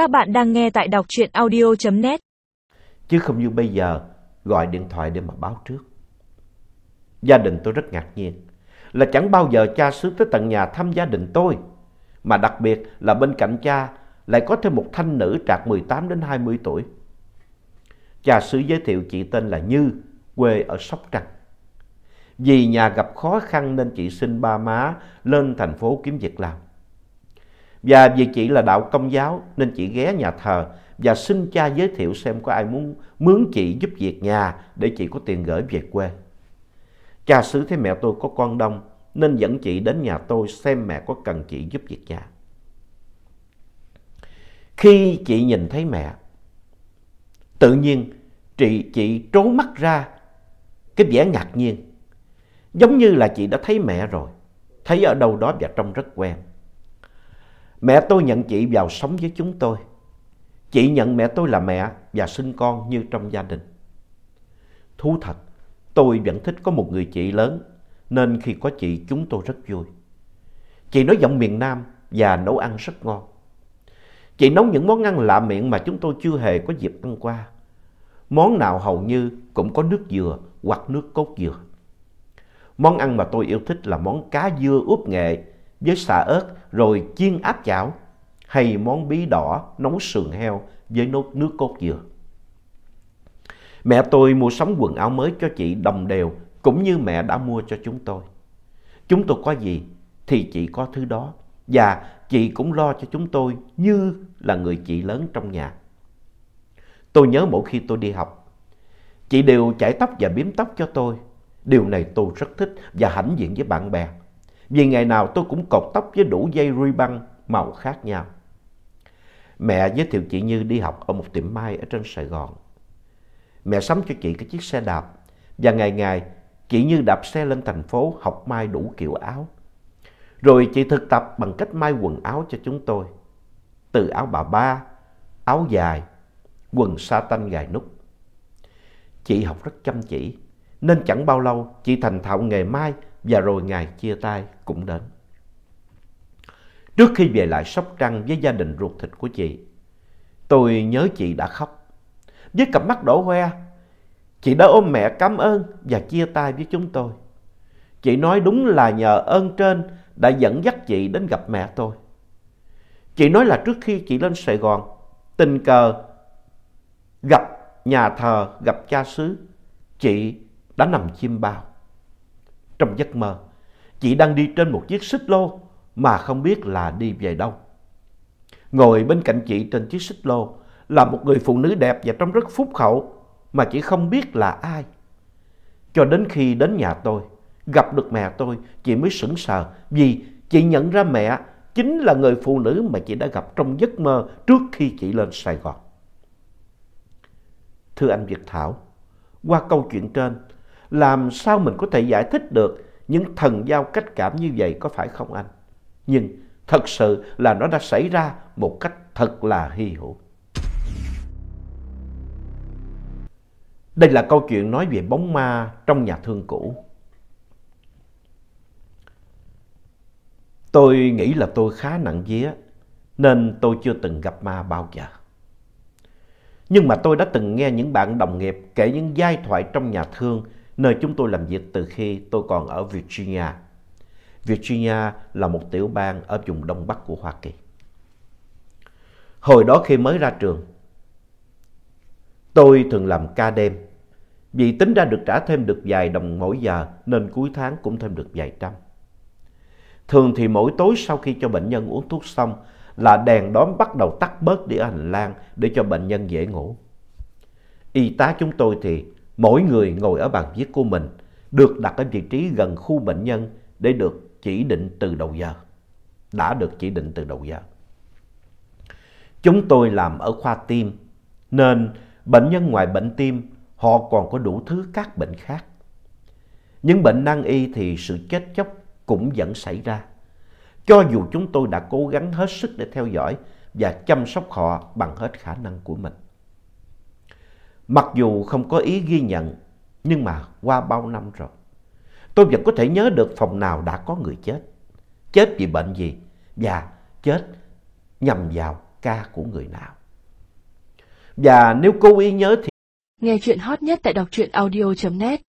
Các bạn đang nghe tại đọc truyện audio.net Chứ không như bây giờ gọi điện thoại để mà báo trước. Gia đình tôi rất ngạc nhiên là chẳng bao giờ cha xứ tới tận nhà thăm gia đình tôi. Mà đặc biệt là bên cạnh cha lại có thêm một thanh nữ trạc 18 đến 20 tuổi. Cha xứ giới thiệu chị tên là Như, quê ở Sóc Trăng. Vì nhà gặp khó khăn nên chị xin ba má lên thành phố kiếm việc làm. Và vì chị là đạo công giáo nên chị ghé nhà thờ và xin cha giới thiệu xem có ai muốn mướn chị giúp việc nhà để chị có tiền gửi về quê. Cha xứ thấy mẹ tôi có con đông nên dẫn chị đến nhà tôi xem mẹ có cần chị giúp việc nhà. Khi chị nhìn thấy mẹ, tự nhiên chị, chị trố mắt ra cái vẻ ngạc nhiên. Giống như là chị đã thấy mẹ rồi, thấy ở đâu đó và trông rất quen. Mẹ tôi nhận chị vào sống với chúng tôi. Chị nhận mẹ tôi là mẹ và sinh con như trong gia đình. Thú thật, tôi vẫn thích có một người chị lớn, nên khi có chị chúng tôi rất vui. Chị nói giọng miền Nam và nấu ăn rất ngon. Chị nấu những món ăn lạ miệng mà chúng tôi chưa hề có dịp ăn qua. Món nào hầu như cũng có nước dừa hoặc nước cốt dừa. Món ăn mà tôi yêu thích là món cá dưa ướp nghệ với xà ớt rồi chiên áp chảo hay món bí đỏ nấu sườn heo với nốt nước cốt dừa. Mẹ tôi mua sắm quần áo mới cho chị đồng đều cũng như mẹ đã mua cho chúng tôi. Chúng tôi có gì thì chị có thứ đó và chị cũng lo cho chúng tôi như là người chị lớn trong nhà. Tôi nhớ mỗi khi tôi đi học, chị đều chải tóc và biếm tóc cho tôi. Điều này tôi rất thích và hãnh diện với bạn bè. Vì ngày nào tôi cũng cột tóc với đủ dây ruy băng màu khác nhau. Mẹ giới thiệu chị Như đi học ở một tiệm may ở trên Sài Gòn. Mẹ sắm cho chị cái chiếc xe đạp và ngày ngày chị Như đạp xe lên thành phố học may đủ kiểu áo. Rồi chị thực tập bằng cách may quần áo cho chúng tôi. Từ áo bà ba, áo dài, quần sa tanh gài nút. Chị học rất chăm chỉ nên chẳng bao lâu chị thành thạo nghề may và rồi ngày chia tay cũng đến. Trước khi về lại Sóc Trăng với gia đình ruột thịt của chị, tôi nhớ chị đã khóc. Với cặp mắt đổ hoe, chị đã ôm mẹ cảm ơn và chia tay với chúng tôi. Chị nói đúng là nhờ ơn trên đã dẫn dắt chị đến gặp mẹ tôi. Chị nói là trước khi chị lên Sài Gòn, tình cờ gặp nhà thờ, gặp cha xứ, chị đã nằm chim bao. Trong giấc mơ, chị đang đi trên một chiếc xích lô mà không biết là đi về đâu. Ngồi bên cạnh chị trên chiếc xích lô là một người phụ nữ đẹp và trông rất phúc hậu mà chị không biết là ai. Cho đến khi đến nhà tôi, gặp được mẹ tôi, chị mới sững sờ vì chị nhận ra mẹ chính là người phụ nữ mà chị đã gặp trong giấc mơ trước khi chị lên Sài Gòn. Thưa anh Việt Thảo, qua câu chuyện trên, làm sao mình có thể giải thích được những thần giao cách cảm như vậy có phải không anh? Nhưng thật sự là nó đã xảy ra một cách thật là hy hữu. Đây là câu chuyện nói về bóng ma trong nhà thương cũ. Tôi nghĩ là tôi khá nặng vía, nên tôi chưa từng gặp ma bao giờ. Nhưng mà tôi đã từng nghe những bạn đồng nghiệp kể những giai thoại trong nhà thương nơi chúng tôi làm việc từ khi tôi còn ở Virginia. Virginia là một tiểu bang ở vùng đông bắc của Hoa Kỳ. Hồi đó khi mới ra trường, tôi thường làm ca đêm. Vì tính ra được trả thêm được vài đồng mỗi giờ nên cuối tháng cũng thêm được vài trăm. Thường thì mỗi tối sau khi cho bệnh nhân uống thuốc xong là đèn đóm bắt đầu tắt bớt đi ở hành lang để cho bệnh nhân dễ ngủ. Y tá chúng tôi thì mỗi người ngồi ở bàn viết của mình được đặt ở vị trí gần khu bệnh nhân để được chỉ định từ đầu giờ. Đã được chỉ định từ đầu giờ. Chúng tôi làm ở khoa tim, nên bệnh nhân ngoài bệnh tim, họ còn có đủ thứ các bệnh khác. Những bệnh nan y thì sự chết chóc cũng vẫn xảy ra. Cho dù chúng tôi đã cố gắng hết sức để theo dõi và chăm sóc họ bằng hết khả năng của mình. Mặc dù không có ý ghi nhận, nhưng mà qua bao năm rồi, tôi vẫn có thể nhớ được phòng nào đã có người chết. Chết vì bệnh gì và chết nhằm vào ca của người nào. Và nếu cố ý nhớ thì Nghe chuyện hot nhất tại đọc truyện audio.net